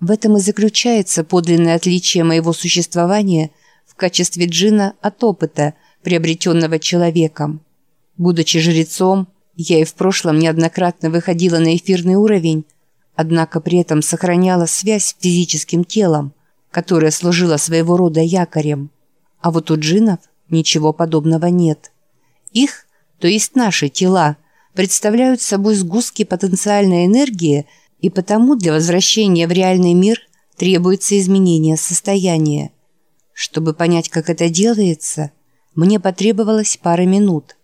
В этом и заключается подлинное отличие моего существования в качестве джина от опыта, приобретенного человеком. Будучи жрецом, я и в прошлом неоднократно выходила на эфирный уровень, однако при этом сохраняла связь с физическим телом, которое служило своего рода якорем. А вот у джинов ничего подобного нет. Их, то есть наши тела, представляют собой сгустки потенциальной энергии, и потому для возвращения в реальный мир требуется изменение состояния. Чтобы понять, как это делается, мне потребовалось пара минут.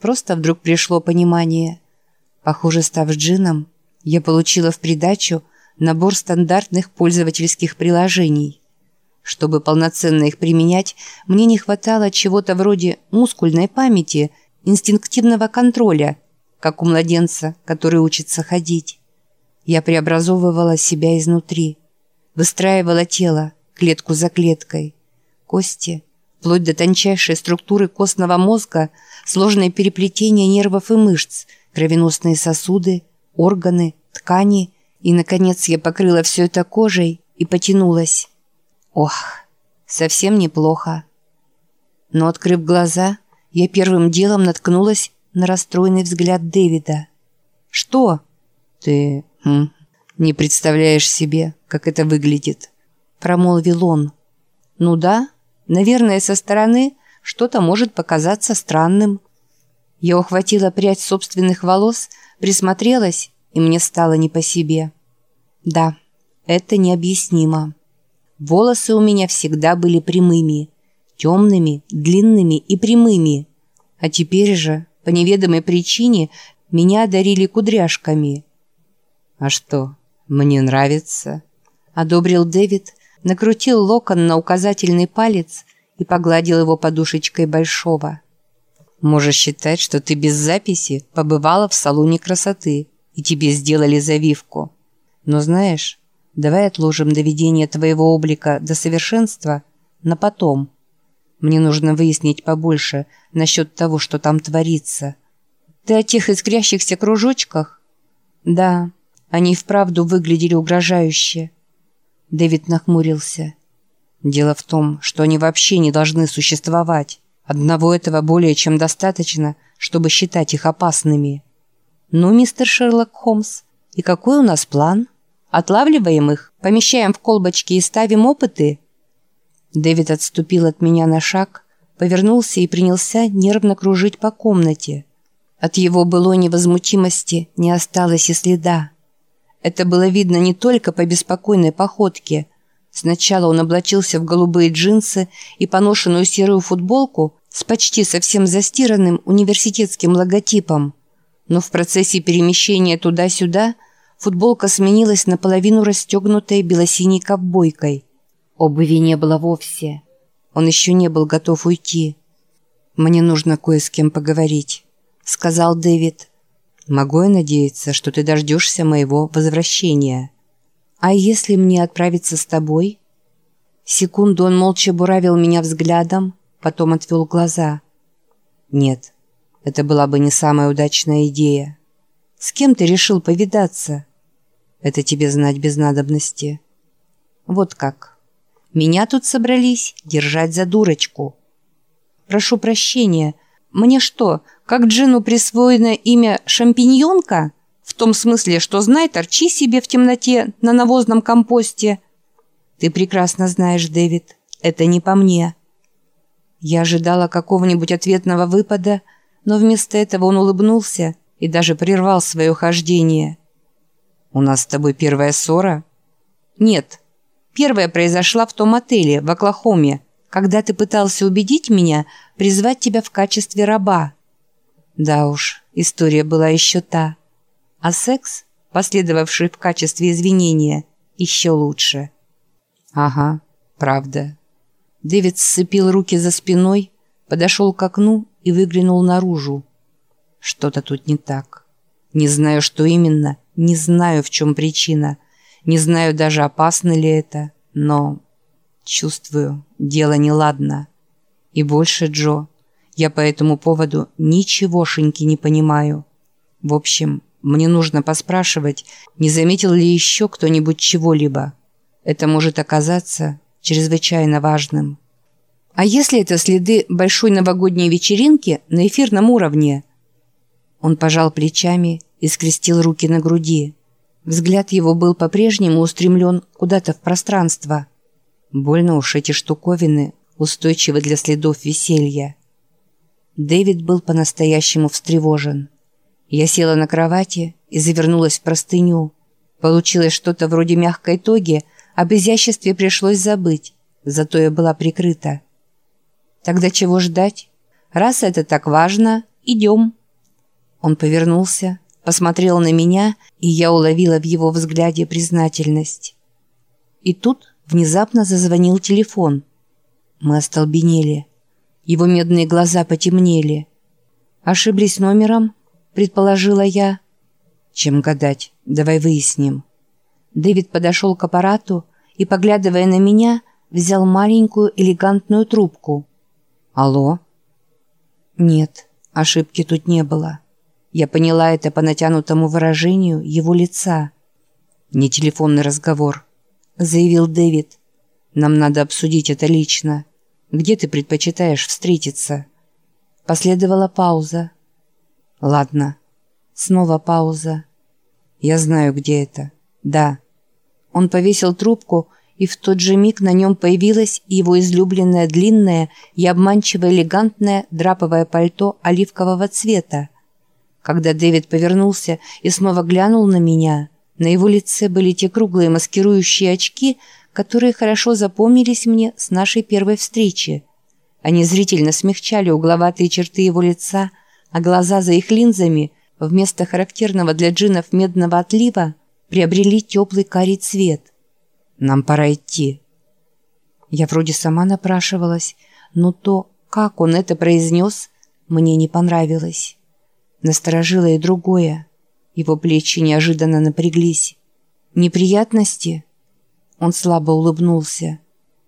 Просто вдруг пришло понимание. Похоже, став джином, я получила в придачу набор стандартных пользовательских приложений. Чтобы полноценно их применять, мне не хватало чего-то вроде мускульной памяти, инстинктивного контроля, как у младенца, который учится ходить. Я преобразовывала себя изнутри, выстраивала тело, клетку за клеткой, кости, вплоть до тончайшей структуры костного мозга, сложное переплетение нервов и мышц, кровеносные сосуды, органы, ткани, и, наконец, я покрыла все это кожей и потянулась. Ох, совсем неплохо. Но, открыв глаза, я первым делом наткнулась на расстроенный взгляд Дэвида. «Что?» «Ты не представляешь себе, как это выглядит», — промолвил он. «Ну да, наверное, со стороны что-то может показаться странным». Я ухватила прядь собственных волос, присмотрелась и мне стало не по себе. Да, это необъяснимо. Волосы у меня всегда были прямыми, темными, длинными и прямыми. А теперь же, по неведомой причине, меня одарили кудряшками. «А что, мне нравится?» – одобрил Дэвид, накрутил локон на указательный палец и погладил его подушечкой большого. «Можешь считать, что ты без записи побывала в салоне красоты» и тебе сделали завивку. Но знаешь, давай отложим доведение твоего облика до совершенства на потом. Мне нужно выяснить побольше насчет того, что там творится. Ты о тех искрящихся кружочках? Да, они вправду выглядели угрожающе. Дэвид нахмурился. Дело в том, что они вообще не должны существовать. Одного этого более чем достаточно, чтобы считать их опасными. «Ну, мистер Шерлок Холмс, и какой у нас план? Отлавливаем их, помещаем в колбочки и ставим опыты?» Дэвид отступил от меня на шаг, повернулся и принялся нервно кружить по комнате. От его былой невозмутимости не осталось и следа. Это было видно не только по беспокойной походке. Сначала он облачился в голубые джинсы и поношенную серую футболку с почти совсем застиранным университетским логотипом но в процессе перемещения туда-сюда футболка сменилась наполовину расстегнутой белосиней ковбойкой. Обуви не было вовсе. Он еще не был готов уйти. «Мне нужно кое с кем поговорить», — сказал Дэвид. «Могу я надеяться, что ты дождешься моего возвращения?» «А если мне отправиться с тобой?» Секунду он молча буравил меня взглядом, потом отвел глаза. «Нет, это была бы не самая удачная идея. С кем ты решил повидаться? Это тебе знать без надобности. Вот как. Меня тут собрались держать за дурочку. Прошу прощения. Мне что, как Джину присвоено имя «шампиньонка»? В том смысле, что знай, торчи себе в темноте на навозном компосте. Ты прекрасно знаешь, Дэвид, это не по мне. Я ожидала какого-нибудь ответного выпада, но вместо этого он улыбнулся и даже прервал свое хождение. «У нас с тобой первая ссора?» «Нет. Первая произошла в том отеле, в Оклахоме, когда ты пытался убедить меня призвать тебя в качестве раба». Да уж, история была еще та. А секс, последовавший в качестве извинения, еще лучше. «Ага, правда». Дэвид сцепил руки за спиной, подошел к окну и выглянул наружу. Что-то тут не так. Не знаю, что именно, не знаю, в чем причина, не знаю даже, опасно ли это, но чувствую, дело неладно. И больше, Джо, я по этому поводу ничегошеньки не понимаю. В общем, мне нужно поспрашивать, не заметил ли еще кто-нибудь чего-либо. это может оказаться чрезвычайно важным. А если это следы большой новогодней вечеринки на эфирном уровне? Он пожал плечами и скрестил руки на груди. Взгляд его был по-прежнему устремлен куда-то в пространство. Больно уж эти штуковины, устойчивы для следов веселья. Дэвид был по-настоящему встревожен. Я села на кровати и завернулась в простыню. Получилось что-то вроде мягкой тоги, об изяществе пришлось забыть, зато я была прикрыта. Тогда чего ждать? Раз это так важно, идем. Он повернулся, посмотрел на меня, и я уловила в его взгляде признательность. И тут внезапно зазвонил телефон. Мы остолбенели. Его медные глаза потемнели. «Ошиблись номером?» – предположила я. «Чем гадать? Давай выясним». Дэвид подошел к аппарату и, поглядывая на меня, взял маленькую элегантную трубку. «Алло?» «Нет, ошибки тут не было». Я поняла это по натянутому выражению его лица. «Не телефонный разговор», — заявил Дэвид. «Нам надо обсудить это лично. Где ты предпочитаешь встретиться?» Последовала пауза. «Ладно». Снова пауза. «Я знаю, где это. Да». Он повесил трубку, и в тот же миг на нем появилось его излюбленное длинное и обманчиво элегантное драповое пальто оливкового цвета. Когда Дэвид повернулся и снова глянул на меня, на его лице были те круглые маскирующие очки, которые хорошо запомнились мне с нашей первой встречи. Они зрительно смягчали угловатые черты его лица, а глаза за их линзами, вместо характерного для джинов медного отлива, приобрели теплый карий цвет. «Нам пора идти». Я вроде сама напрашивалась, но то, как он это произнес, мне не понравилось. Насторожило и другое. Его плечи неожиданно напряглись. «Неприятности?» Он слабо улыбнулся.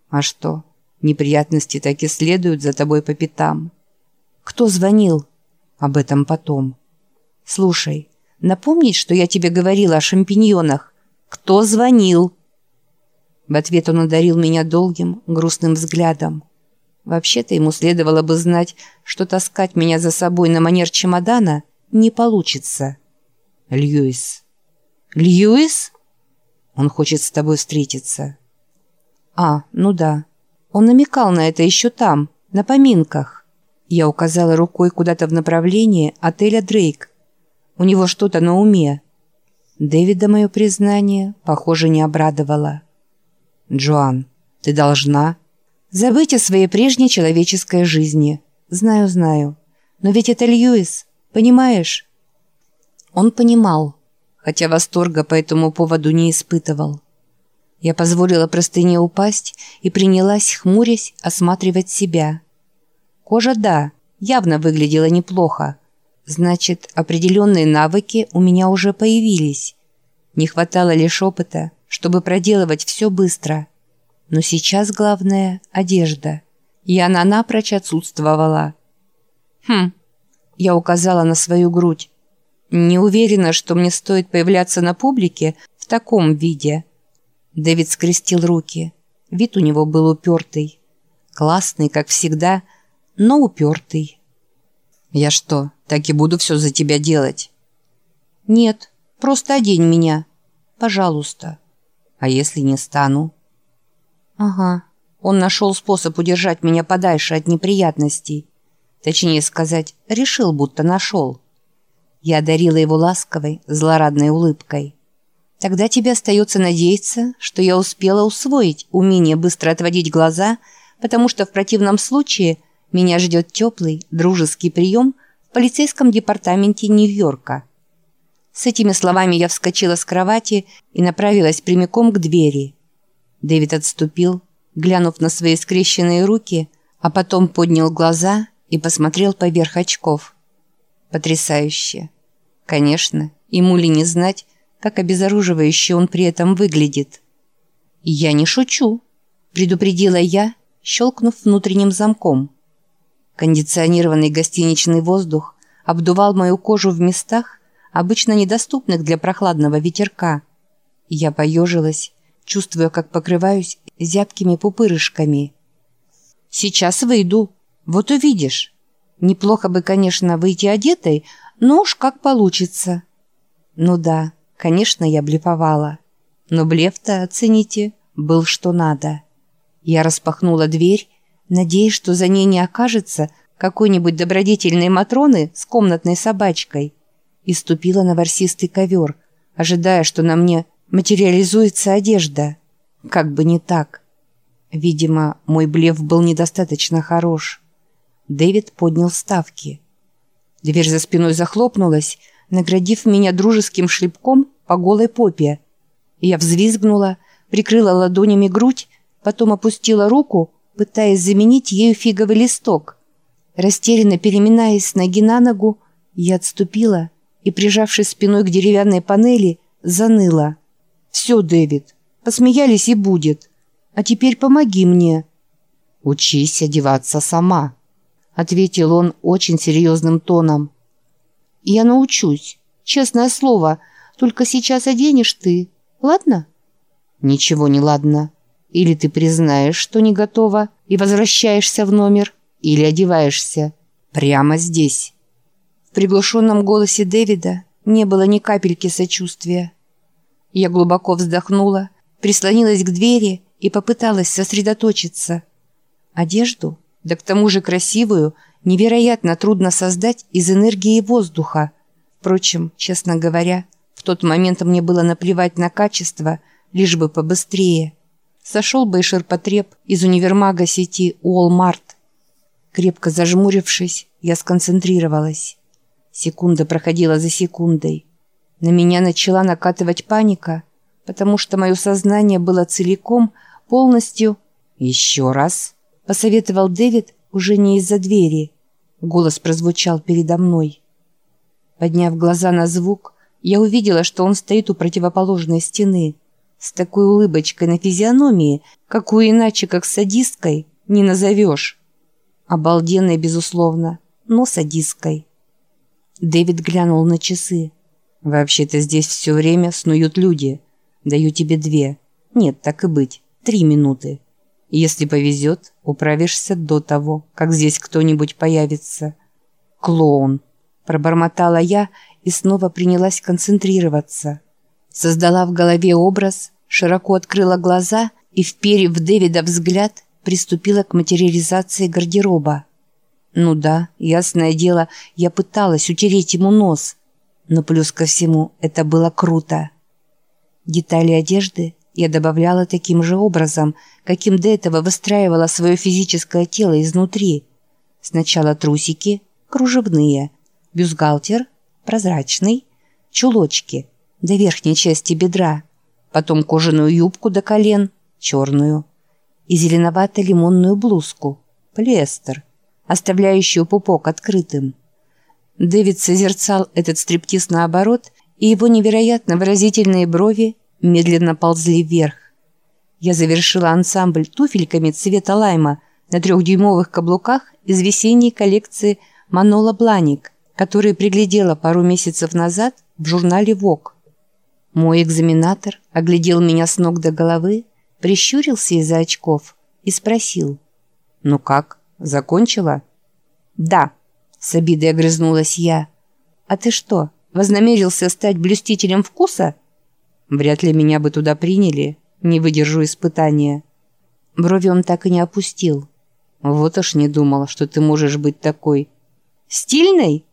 «А что, неприятности так и следуют за тобой по пятам?» «Кто звонил?» «Об этом потом». «Слушай, напомнить, что я тебе говорила о шампиньонах? Кто звонил?» В ответ он одарил меня долгим, грустным взглядом. Вообще-то ему следовало бы знать, что таскать меня за собой на манер чемодана не получится. Льюис. Льюис? Он хочет с тобой встретиться. А, ну да. Он намекал на это еще там, на поминках. Я указала рукой куда-то в направлении отеля «Дрейк». У него что-то на уме. Дэвида мое признание, похоже, не обрадовало. «Джоан, ты должна...» Забыть о своей прежней человеческой жизни. Знаю, знаю. Но ведь это Льюис, понимаешь? Он понимал, хотя восторга по этому поводу не испытывал. Я позволила простыне упасть и принялась, хмурясь, осматривать себя. Кожа, да, явно выглядела неплохо. Значит, определенные навыки у меня уже появились. Не хватало лишь опыта, чтобы проделывать все быстро. Но сейчас главное – одежда. И она напрочь отсутствовала. Хм, я указала на свою грудь. Не уверена, что мне стоит появляться на публике в таком виде. Дэвид скрестил руки. Вид у него был упертый. Классный, как всегда, но упертый. «Я что, так и буду все за тебя делать?» «Нет, просто одень меня. Пожалуйста». «А если не стану?» Ага, он нашел способ удержать меня подальше от неприятностей. Точнее сказать, решил, будто нашел. Я одарила его ласковой, злорадной улыбкой. Тогда тебе остается надеяться, что я успела усвоить умение быстро отводить глаза, потому что в противном случае меня ждет теплый, дружеский прием в полицейском департаменте Нью-Йорка. С этими словами я вскочила с кровати и направилась прямиком к двери – Дэвид отступил, глянув на свои скрещенные руки, а потом поднял глаза и посмотрел поверх очков. Потрясающе. Конечно, ему ли не знать, как обезоруживающе он при этом выглядит. «Я не шучу», – предупредила я, щелкнув внутренним замком. Кондиционированный гостиничный воздух обдувал мою кожу в местах, обычно недоступных для прохладного ветерка. Я поежилась, чувствуя, как покрываюсь зябкими пупырышками. «Сейчас выйду. Вот увидишь. Неплохо бы, конечно, выйти одетой, но уж как получится». Ну да, конечно, я блефовала. Но блеф-то, оцените, был что надо. Я распахнула дверь, надеясь, что за ней не окажется какой-нибудь добродетельной Матроны с комнатной собачкой, и ступила на ворсистый ковер, ожидая, что на мне материализуется одежда. Как бы не так. Видимо, мой блеф был недостаточно хорош. Дэвид поднял ставки. Дверь за спиной захлопнулась, наградив меня дружеским шлепком по голой попе. Я взвизгнула, прикрыла ладонями грудь, потом опустила руку, пытаясь заменить ею фиговый листок. Растерянно переминаясь с ноги на ногу, я отступила и, прижавшись спиной к деревянной панели, заныла. «Все, Дэвид, посмеялись и будет. А теперь помоги мне». «Учись одеваться сама», — ответил он очень серьезным тоном. «Я научусь, честное слово, только сейчас оденешь ты, ладно?» «Ничего не ладно. Или ты признаешь, что не готова, и возвращаешься в номер, или одеваешься. Прямо здесь». В приглушенном голосе Дэвида не было ни капельки сочувствия. Я глубоко вздохнула, прислонилась к двери и попыталась сосредоточиться. Одежду, да к тому же красивую, невероятно трудно создать из энергии воздуха. Впрочем, честно говоря, в тот момент мне было наплевать на качество, лишь бы побыстрее. Сошел бы и ширпотреб из универмага сети Уолмарт. Крепко зажмурившись, я сконцентрировалась. Секунда проходила за секундой. На меня начала накатывать паника, потому что мое сознание было целиком, полностью... «Еще раз», — посоветовал Дэвид уже не из-за двери. Голос прозвучал передо мной. Подняв глаза на звук, я увидела, что он стоит у противоположной стены, с такой улыбочкой на физиономии, какую иначе, как садисткой, не назовешь. Обалденной, безусловно, но садисткой. Дэвид глянул на часы. «Вообще-то здесь все время снуют люди. Даю тебе две. Нет, так и быть. Три минуты. Если повезет, управишься до того, как здесь кто-нибудь появится». «Клоун!» – пробормотала я и снова принялась концентрироваться. Создала в голове образ, широко открыла глаза и, вперев Дэвида взгляд, приступила к материализации гардероба. Ну да, ясное дело, я пыталась утереть ему нос, но плюс ко всему это было круто. Детали одежды я добавляла таким же образом, каким до этого выстраивала свое физическое тело изнутри. Сначала трусики, кружевные, бюстгальтер, прозрачный, чулочки до верхней части бедра, потом кожаную юбку до колен, черную, и зеленовато-лимонную блузку, полиэстер – оставляющую пупок открытым. Дэвид созерцал этот стриптиз наоборот, и его невероятно выразительные брови медленно ползли вверх. Я завершила ансамбль туфельками цвета лайма на трехдюймовых каблуках из весенней коллекции Манола Бланик, которые приглядела пару месяцев назад в журнале «Вок». Мой экзаменатор оглядел меня с ног до головы, прищурился из-за очков и спросил «Ну как?» Закончила?» «Да», — с обидой огрызнулась я. «А ты что, вознамерился стать блюстителем вкуса?» «Вряд ли меня бы туда приняли, не выдержу испытания». Брови он так и не опустил. «Вот уж не думала, что ты можешь быть такой». «Стильной?»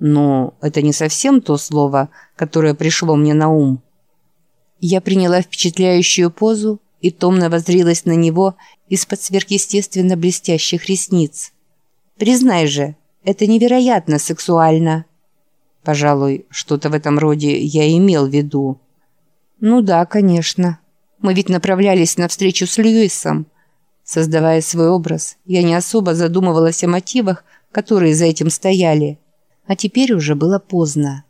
«Ну, это не совсем то слово, которое пришло мне на ум». Я приняла впечатляющую позу и томно воззрилась на него из-под сверхъестественно блестящих ресниц. «Признай же, это невероятно сексуально!» «Пожалуй, что-то в этом роде я имел в виду». «Ну да, конечно. Мы ведь направлялись на встречу с Льюисом. Создавая свой образ, я не особо задумывалась о мотивах, которые за этим стояли. А теперь уже было поздно.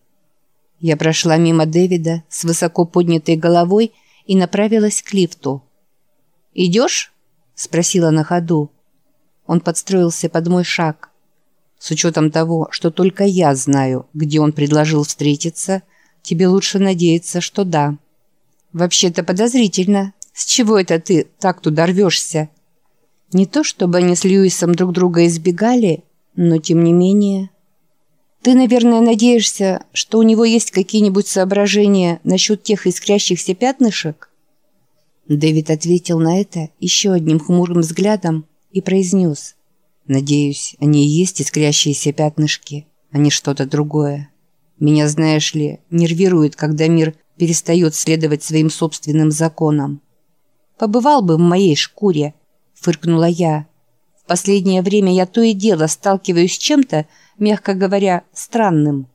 Я прошла мимо Дэвида с высоко поднятой головой и направилась к лифту. «Идешь?» – спросила на ходу. Он подстроился под мой шаг. С учетом того, что только я знаю, где он предложил встретиться, тебе лучше надеяться, что да. Вообще-то подозрительно. С чего это ты так туда рвешься? Не то чтобы они с Льюисом друг друга избегали, но тем не менее... Ты, наверное, надеешься, что у него есть какие-нибудь соображения насчет тех искрящихся пятнышек? Дэвид ответил на это еще одним хмурым взглядом и произнес. Надеюсь, они и есть искрящиеся пятнышки, а не что-то другое. Меня, знаешь ли, нервирует, когда мир перестает следовать своим собственным законам. Побывал бы в моей шкуре, фыркнула я. В последнее время я то и дело сталкиваюсь с чем-то, мягко говоря, странным.